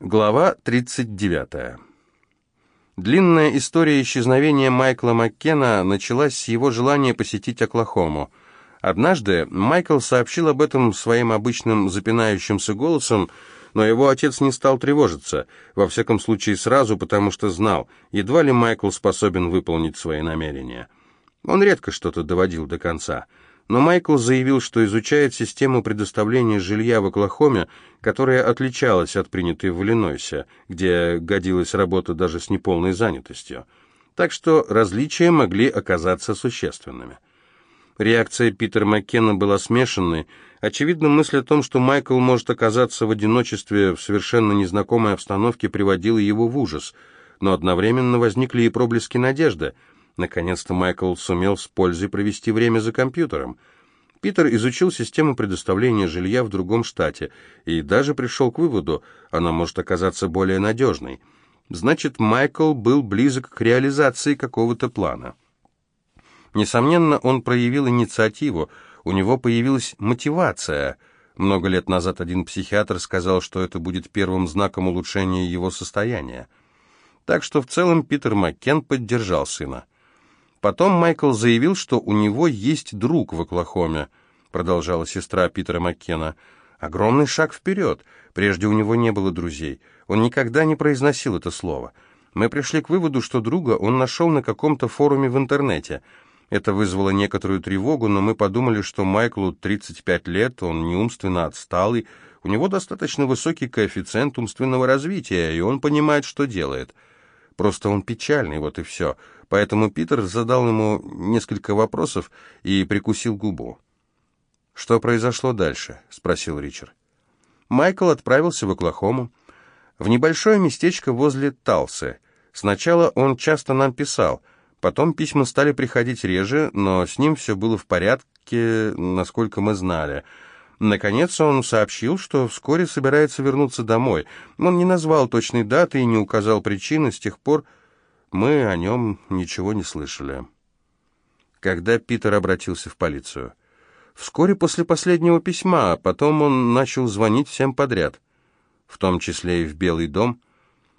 Глава 39. Длинная история исчезновения Майкла Маккена началась с его желания посетить Оклахому. Однажды Майкл сообщил об этом своим обычным запинающимся голосом, но его отец не стал тревожиться, во всяком случае сразу, потому что знал, едва ли Майкл способен выполнить свои намерения. Он редко что-то доводил до конца – но Майкл заявил, что изучает систему предоставления жилья в Оклахоме, которая отличалась от принятой в Иллинойсе, где годилась работа даже с неполной занятостью. Так что различия могли оказаться существенными. Реакция Питера Маккена была смешанной. Очевидно, мысль о том, что Майкл может оказаться в одиночестве в совершенно незнакомой обстановке, приводила его в ужас. Но одновременно возникли и проблески надежды – Наконец-то Майкл сумел с пользой провести время за компьютером. Питер изучил систему предоставления жилья в другом штате и даже пришел к выводу, она может оказаться более надежной. Значит, Майкл был близок к реализации какого-то плана. Несомненно, он проявил инициативу, у него появилась мотивация. Много лет назад один психиатр сказал, что это будет первым знаком улучшения его состояния. Так что в целом Питер Маккен поддержал сына. Потом Майкл заявил, что у него есть друг в Оклахоме, продолжала сестра Питера Маккена. Огромный шаг вперед. Прежде у него не было друзей. Он никогда не произносил это слово. Мы пришли к выводу, что друга он нашел на каком-то форуме в интернете. Это вызвало некоторую тревогу, но мы подумали, что Майклу 35 лет, он не умственно отсталый, у него достаточно высокий коэффициент умственного развития, и он понимает, что делает. Просто он печальный, вот и все. Поэтому Питер задал ему несколько вопросов и прикусил губу. «Что произошло дальше?» — спросил Ричард. Майкл отправился в Оклахому, в небольшое местечко возле Талсы. Сначала он часто нам писал, потом письма стали приходить реже, но с ним все было в порядке, насколько мы знали. Наконец он сообщил, что вскоре собирается вернуться домой. Он не назвал точной даты и не указал причины, с тех пор мы о нем ничего не слышали. Когда Питер обратился в полицию? Вскоре после последнего письма, а потом он начал звонить всем подряд, в том числе и в Белый дом.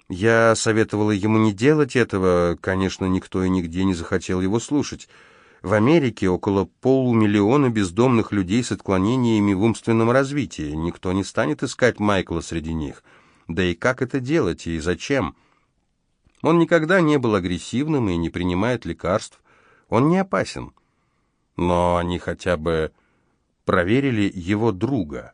Я советовала ему не делать этого, конечно, никто и нигде не захотел его слушать. В Америке около полумиллиона бездомных людей с отклонениями в умственном развитии. Никто не станет искать Майкла среди них. Да и как это делать, и зачем?» Он никогда не был агрессивным и не принимает лекарств. Он не опасен. Но они хотя бы проверили его друга.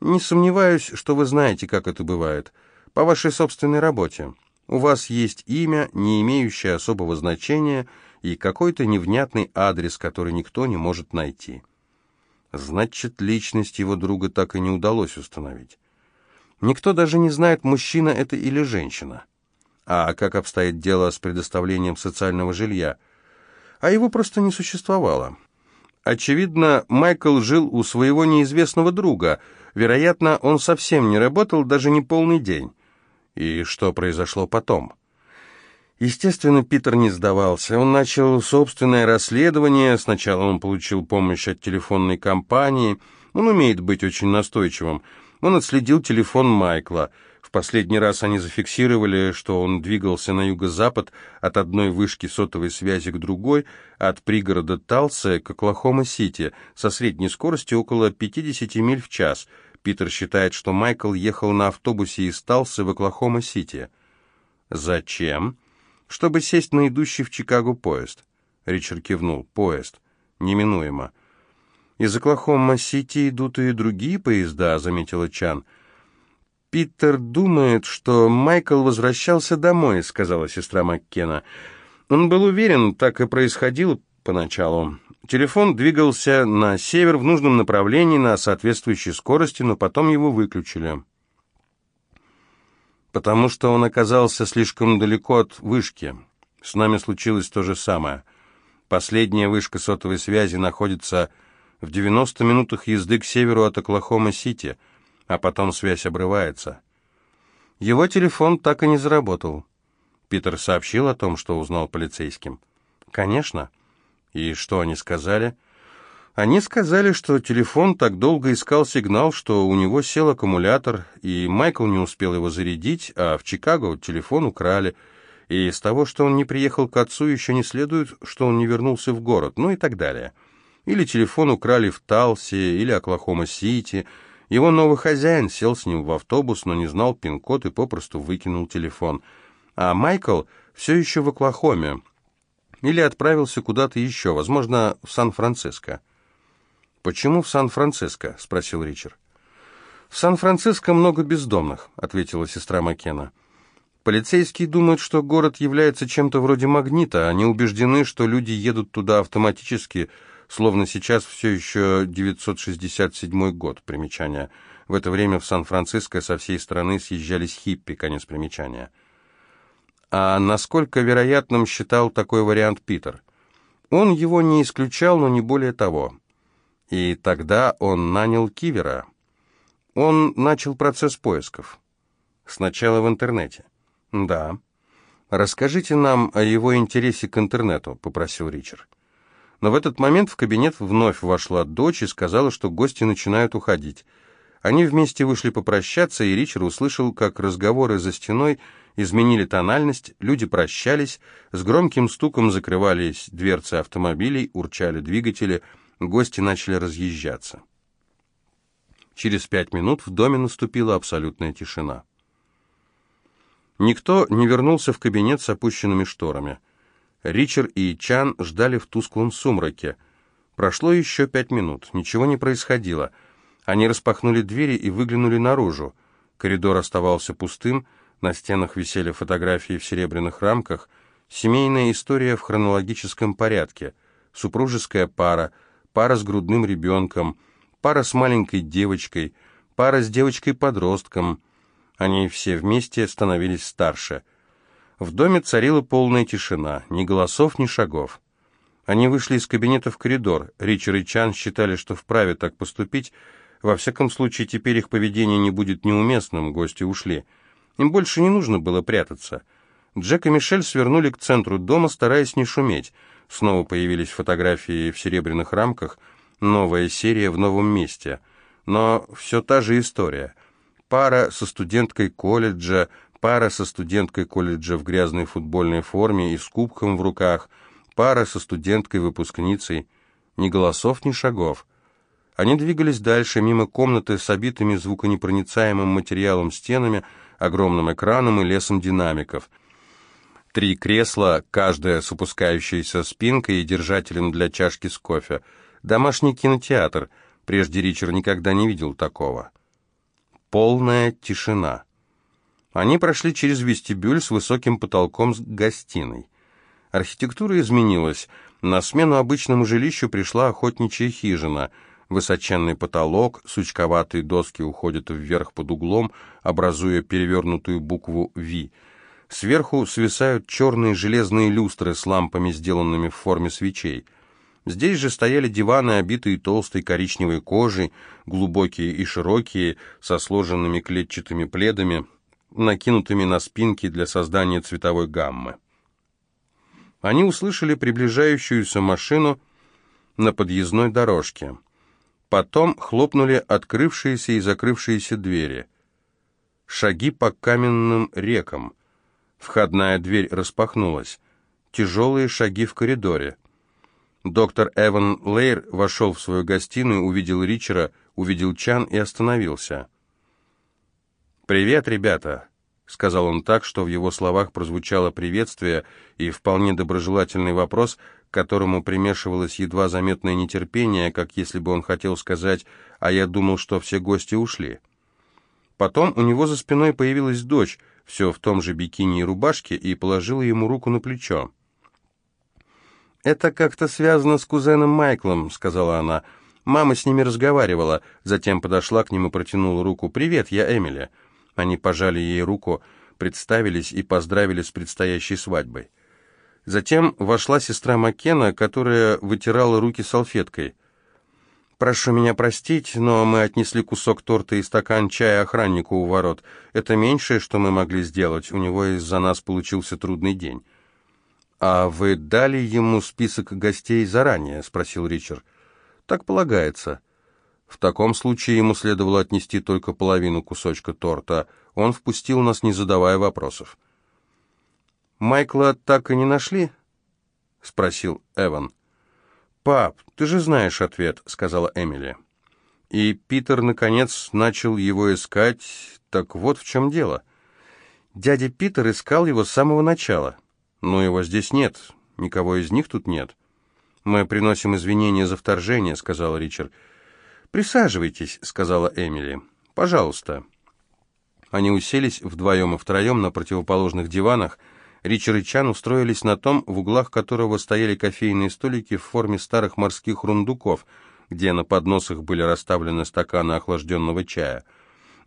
Не сомневаюсь, что вы знаете, как это бывает. По вашей собственной работе. У вас есть имя, не имеющее особого значения, и какой-то невнятный адрес, который никто не может найти. Значит, личность его друга так и не удалось установить. Никто даже не знает, мужчина это или женщина. А как обстоит дело с предоставлением социального жилья? А его просто не существовало. Очевидно, Майкл жил у своего неизвестного друга. Вероятно, он совсем не работал даже не полный день. И что произошло потом? Естественно, Питер не сдавался. Он начал собственное расследование. Сначала он получил помощь от телефонной компании. Он умеет быть очень настойчивым. Он отследил телефон Майкла – последний раз они зафиксировали, что он двигался на юго-запад от одной вышки сотовой связи к другой, от пригорода Талса к Оклахома-Сити, со средней скоростью около 50 миль в час. Питер считает, что Майкл ехал на автобусе из Талсы в Оклахома-Сити. «Зачем?» «Чтобы сесть на идущий в Чикаго поезд». Ричард кивнул. «Поезд. Неминуемо». «Из Оклахома-Сити идут и другие поезда», — заметила Чан. «Питер думает, что Майкл возвращался домой», — сказала сестра Маккена. Он был уверен, так и происходило поначалу. Телефон двигался на север в нужном направлении на соответствующей скорости, но потом его выключили. Потому что он оказался слишком далеко от вышки. С нами случилось то же самое. Последняя вышка сотовой связи находится в 90 минутах езды к северу от Оклахома-Сити — а потом связь обрывается. Его телефон так и не заработал. Питер сообщил о том, что узнал полицейским. «Конечно». «И что они сказали?» Они сказали, что телефон так долго искал сигнал, что у него сел аккумулятор, и Майкл не успел его зарядить, а в Чикаго телефон украли. И из того, что он не приехал к отцу, еще не следует, что он не вернулся в город, ну и так далее. Или телефон украли в Талсе, или Оклахома-Сити. Его новый хозяин сел с ним в автобус, но не знал пин-код и попросту выкинул телефон. А Майкл все еще в Оклахоме. Или отправился куда-то еще, возможно, в Сан-Франциско. «Почему в Сан-Франциско?» — спросил Ричард. «В Сан-Франциско много бездомных», — ответила сестра Маккена. «Полицейские думают, что город является чем-то вроде магнита. Они убеждены, что люди едут туда автоматически, словно сейчас все еще 967 год». Примечание. В это время в Сан-Франциско со всей страны съезжались хиппи. Конец примечания. А насколько вероятным считал такой вариант Питер? Он его не исключал, но не более того. И тогда он нанял Кивера. Он начал процесс поисков. Сначала в интернете. Да. Расскажите нам о его интересе к интернету, попросил Ричард. Но в этот момент в кабинет вновь вошла дочь и сказала, что гости начинают уходить. Они вместе вышли попрощаться, и Ричард услышал, как разговоры за стеной изменили тональность, люди прощались, с громким стуком закрывались дверцы автомобилей, урчали двигатели — Гости начали разъезжаться. Через пять минут в доме наступила абсолютная тишина. Никто не вернулся в кабинет с опущенными шторами. Ричард и Чан ждали в тусклом сумраке. Прошло еще пять минут, ничего не происходило. Они распахнули двери и выглянули наружу. Коридор оставался пустым, на стенах висели фотографии в серебряных рамках, семейная история в хронологическом порядке, супружеская пара — пара с грудным ребенком, пара с маленькой девочкой, пара с девочкой-подростком. Они все вместе становились старше. В доме царила полная тишина, ни голосов, ни шагов. Они вышли из кабинета в коридор. Ричард и Чан считали, что вправе так поступить. Во всяком случае, теперь их поведение не будет неуместным, гости ушли. Им больше не нужно было прятаться. Джек и Мишель свернули к центру дома, стараясь не шуметь. Снова появились фотографии в серебряных рамках, новая серия в новом месте. Но все та же история. Пара со студенткой колледжа, пара со студенткой колледжа в грязной футбольной форме и с кубком в руках, пара со студенткой-выпускницей. Ни голосов, ни шагов. Они двигались дальше, мимо комнаты с обитыми звуконепроницаемым материалом стенами, огромным экраном и лесом динамиков — Три кресла, каждое с опускающейся спинкой и держателем для чашки с кофе. Домашний кинотеатр. Прежде Ричард никогда не видел такого. Полная тишина. Они прошли через вестибюль с высоким потолком с гостиной. Архитектура изменилась. На смену обычному жилищу пришла охотничья хижина. Высоченный потолок, сучковатые доски уходят вверх под углом, образуя перевернутую букву «Ви». Сверху свисают черные железные люстры с лампами, сделанными в форме свечей. Здесь же стояли диваны, обитые толстой коричневой кожей, глубокие и широкие, со сложенными клетчатыми пледами, накинутыми на спинки для создания цветовой гаммы. Они услышали приближающуюся машину на подъездной дорожке. Потом хлопнули открывшиеся и закрывшиеся двери. Шаги по каменным рекам — Входная дверь распахнулась. Тяжелые шаги в коридоре. Доктор Эван Лейр вошел в свою гостиную, увидел Ричера, увидел Чан и остановился. «Привет, ребята!» — сказал он так, что в его словах прозвучало приветствие и вполне доброжелательный вопрос, к которому примешивалось едва заметное нетерпение, как если бы он хотел сказать «а я думал, что все гости ушли». Потом у него за спиной появилась дочь — все в том же бикини и рубашке, и положила ему руку на плечо. «Это как-то связано с кузеном Майклом», — сказала она. «Мама с ними разговаривала, затем подошла к ним и протянула руку. «Привет, я Эмили». Они пожали ей руку, представились и поздравили с предстоящей свадьбой. Затем вошла сестра Маккена, которая вытирала руки салфеткой. «Прошу меня простить, но мы отнесли кусок торта и стакан чая охраннику у ворот. Это меньшее, что мы могли сделать. У него из-за нас получился трудный день». «А вы дали ему список гостей заранее?» — спросил Ричард. Так полагается. В таком случае ему следовало отнести только половину кусочка торта. Он впустил нас, не задавая вопросов. «Майкла так и не нашли?» — спросил Эван. «Пап, ты же знаешь ответ», — сказала Эмили. И Питер, наконец, начал его искать. Так вот в чем дело. Дядя Питер искал его с самого начала. Но его здесь нет. Никого из них тут нет. «Мы приносим извинения за вторжение», — сказал Ричард. «Присаживайтесь», — сказала Эмили. «Пожалуйста». Они уселись вдвоем и втроем на противоположных диванах. Ричард и Чан устроились на том, в углах которого стояли кофейные столики в форме старых морских рундуков, где на подносах были расставлены стаканы охлажденного чая.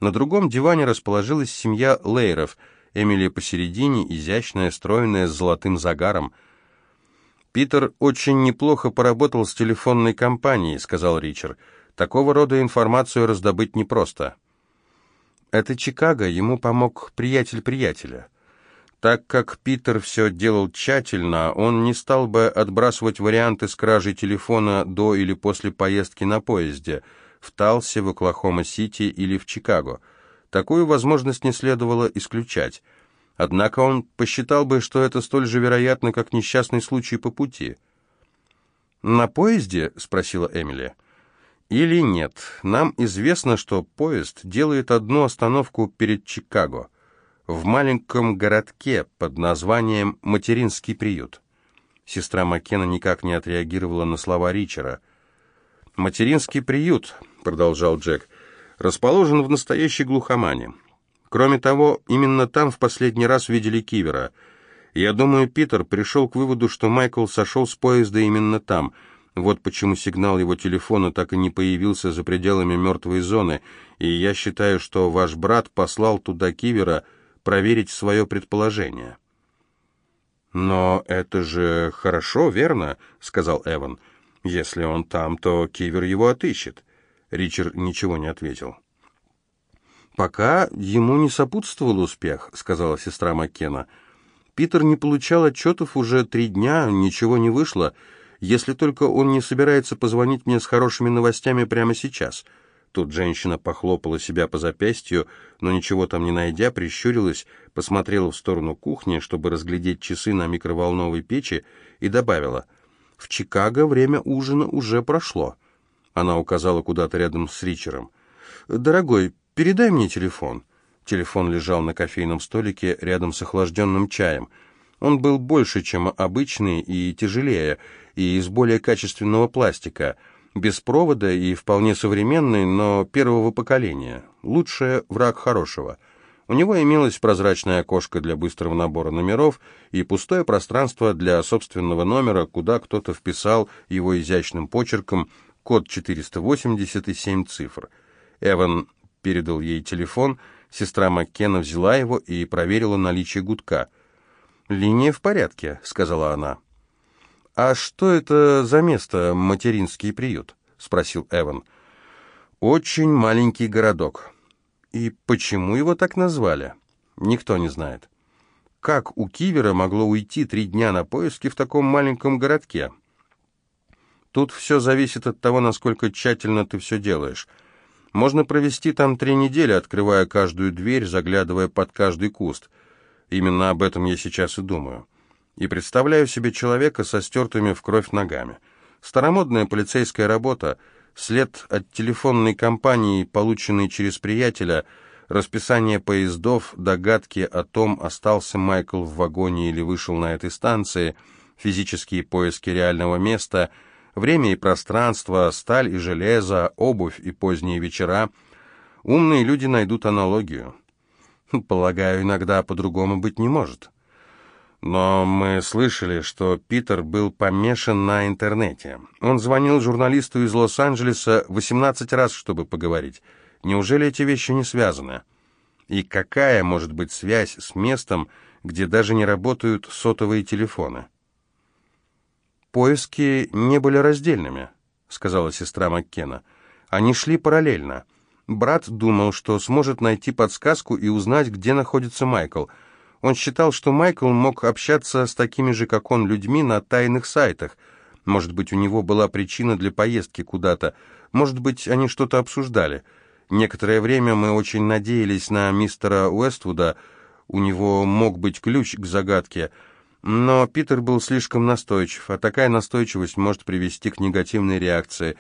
На другом диване расположилась семья Лейеров. Эмили посередине, изящная, стройная, с золотым загаром — «Питер очень неплохо поработал с телефонной компанией», — сказал Ричард. «Такого рода информацию раздобыть непросто». «Это Чикаго, ему помог приятель приятеля». Так как Питер все делал тщательно, он не стал бы отбрасывать варианты с кражей телефона до или после поездки на поезде в Талсе, в Оклахома-Сити или в Чикаго. Такую возможность не следовало исключать. Однако он посчитал бы, что это столь же вероятно, как несчастный случай по пути. «На поезде?» — спросила Эмили. «Или нет. Нам известно, что поезд делает одну остановку перед Чикаго, в маленьком городке под названием «Материнский приют». Сестра Маккена никак не отреагировала на слова Ричера. «Материнский приют», — продолжал Джек, — «расположен в настоящей глухомане. Кроме того, именно там в последний раз видели Кивера. Я думаю, Питер пришел к выводу, что Майкл сошел с поезда именно там. Вот почему сигнал его телефона так и не появился за пределами мертвой зоны, и я считаю, что ваш брат послал туда Кивера проверить свое предположение. «Но это же хорошо, верно?» — сказал Эван. «Если он там, то Кивер его отыщет». Ричард ничего не ответил. «Пока ему не сопутствовал успех», — сказала сестра Маккена. «Питер не получал отчетов уже три дня, ничего не вышло, если только он не собирается позвонить мне с хорошими новостями прямо сейчас». Тут женщина похлопала себя по запястью, но ничего там не найдя, прищурилась, посмотрела в сторону кухни, чтобы разглядеть часы на микроволновой печи, и добавила, «В Чикаго время ужина уже прошло». Она указала куда-то рядом с Ричером. «Дорогой, «Передай мне телефон». Телефон лежал на кофейном столике рядом с охлажденным чаем. Он был больше, чем обычный, и тяжелее, и из более качественного пластика, без провода и вполне современный, но первого поколения. Лучшее враг хорошего. У него имелось прозрачное окошко для быстрого набора номеров и пустое пространство для собственного номера, куда кто-то вписал его изящным почерком код 480 и 7 цифр. Эван передал ей телефон, сестра Маккена взяла его и проверила наличие гудка. «Линия в порядке», — сказала она. «А что это за место, материнский приют?» — спросил Эван. «Очень маленький городок. И почему его так назвали? Никто не знает. Как у Кивера могло уйти три дня на поиски в таком маленьком городке?» «Тут все зависит от того, насколько тщательно ты все делаешь». Можно провести там три недели, открывая каждую дверь, заглядывая под каждый куст. Именно об этом я сейчас и думаю. И представляю себе человека со стертыми в кровь ногами. Старомодная полицейская работа, след от телефонной компании, полученный через приятеля, расписание поездов, догадки о том, остался Майкл в вагоне или вышел на этой станции, физические поиски реального места — Время и пространство, сталь и железо, обувь и поздние вечера. Умные люди найдут аналогию. Полагаю, иногда по-другому быть не может. Но мы слышали, что Питер был помешан на интернете. Он звонил журналисту из Лос-Анджелеса 18 раз, чтобы поговорить. Неужели эти вещи не связаны? И какая может быть связь с местом, где даже не работают сотовые телефоны? «Поиски не были раздельными», — сказала сестра Маккена. «Они шли параллельно. Брат думал, что сможет найти подсказку и узнать, где находится Майкл. Он считал, что Майкл мог общаться с такими же, как он, людьми на тайных сайтах. Может быть, у него была причина для поездки куда-то. Может быть, они что-то обсуждали. Некоторое время мы очень надеялись на мистера Уэствуда. У него мог быть ключ к загадке. Но Питер был слишком настойчив, а такая настойчивость может привести к негативной реакции.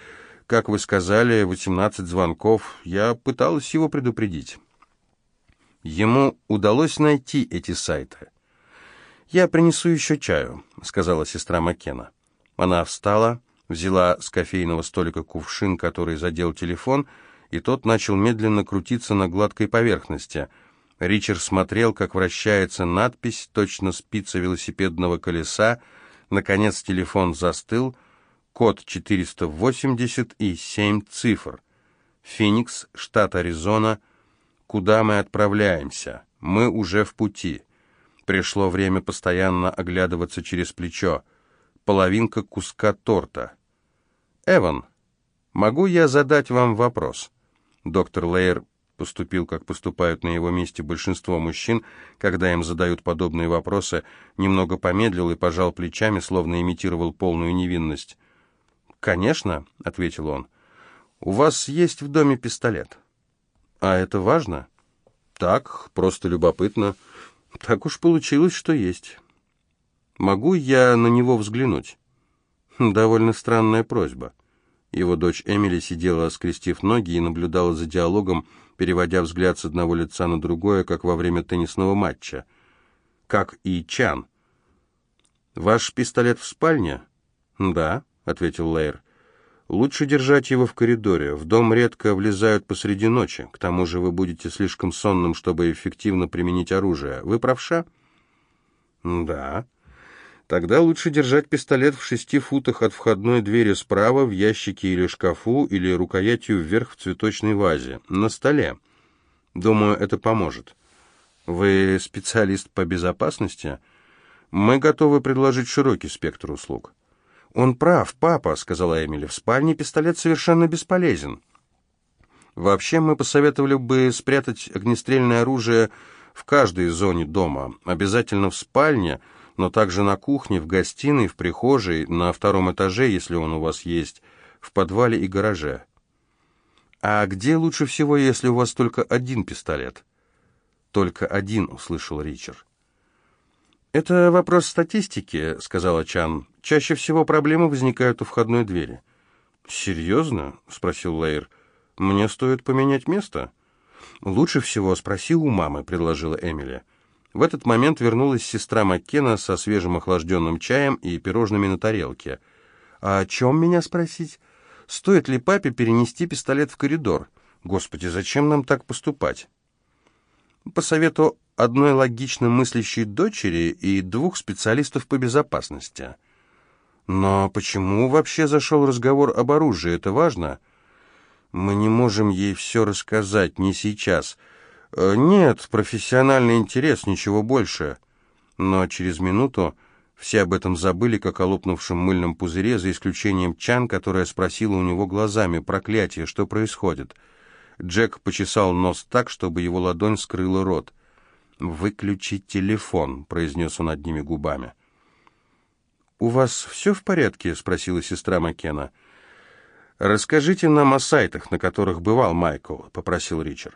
Как вы сказали, 18 звонков. Я пыталась его предупредить. Ему удалось найти эти сайты. «Я принесу еще чаю», — сказала сестра Маккена. Она встала, взяла с кофейного столика кувшин, который задел телефон, и тот начал медленно крутиться на гладкой поверхности. Ричард смотрел, как вращается надпись, точно спица велосипедного колеса. Наконец телефон застыл. Код 480 и 7 цифр. Феникс, штат Аризона. Куда мы отправляемся? Мы уже в пути. Пришло время постоянно оглядываться через плечо половинка куска торта. «Эван, могу я задать вам вопрос?» Доктор Лейер поступил, как поступают на его месте большинство мужчин, когда им задают подобные вопросы, немного помедлил и пожал плечами, словно имитировал полную невинность. «Конечно», — ответил он, — «у вас есть в доме пистолет». «А это важно?» «Так, просто любопытно. Так уж получилось, что есть». Могу я на него взглянуть? Довольно странная просьба. Его дочь Эмили сидела, скрестив ноги, и наблюдала за диалогом, переводя взгляд с одного лица на другое, как во время теннисного матча. Как и Чан. «Ваш пистолет в спальне?» «Да», — ответил Лейер. «Лучше держать его в коридоре. В дом редко влезают посреди ночи. К тому же вы будете слишком сонным, чтобы эффективно применить оружие. Вы правша?» «Да». Тогда лучше держать пистолет в шести футах от входной двери справа, в ящике или шкафу, или рукоятью вверх в цветочной вазе, на столе. Думаю, это поможет. Вы специалист по безопасности? Мы готовы предложить широкий спектр услуг. Он прав, папа, сказала Эмили. В спальне пистолет совершенно бесполезен. Вообще мы посоветовали бы спрятать огнестрельное оружие в каждой зоне дома, обязательно в спальне, но также на кухне, в гостиной, в прихожей, на втором этаже, если он у вас есть, в подвале и гараже. А где лучше всего, если у вас только один пистолет? Только один, услышал Ричард. Это вопрос статистики, сказала Чан. Чаще всего проблемы возникают у входной двери. Серьезно? спросил Лейер. Мне стоит поменять место? Лучше всего спроси у мамы, предложила Эмили. В этот момент вернулась сестра Маккена со свежим охлажденным чаем и пирожными на тарелке. «А о чем меня спросить? Стоит ли папе перенести пистолет в коридор? Господи, зачем нам так поступать?» По совету одной логично мыслящей дочери и двух специалистов по безопасности. Но почему вообще зашел разговор об оружии? Это важно? Мы не можем ей все рассказать, не сейчас. Э, «Нет, профессиональный интерес, ничего больше». Но через минуту все об этом забыли, как о лопнувшем мыльном пузыре, за исключением Чан, которая спросила у него глазами, «Проклятие, что происходит?» Джек почесал нос так, чтобы его ладонь скрыла рот. «Выключи телефон», — произнес он одними губами. «У вас все в порядке?» — спросила сестра Маккена. «Расскажите нам о сайтах, на которых бывал Майкл», — попросил Ричард.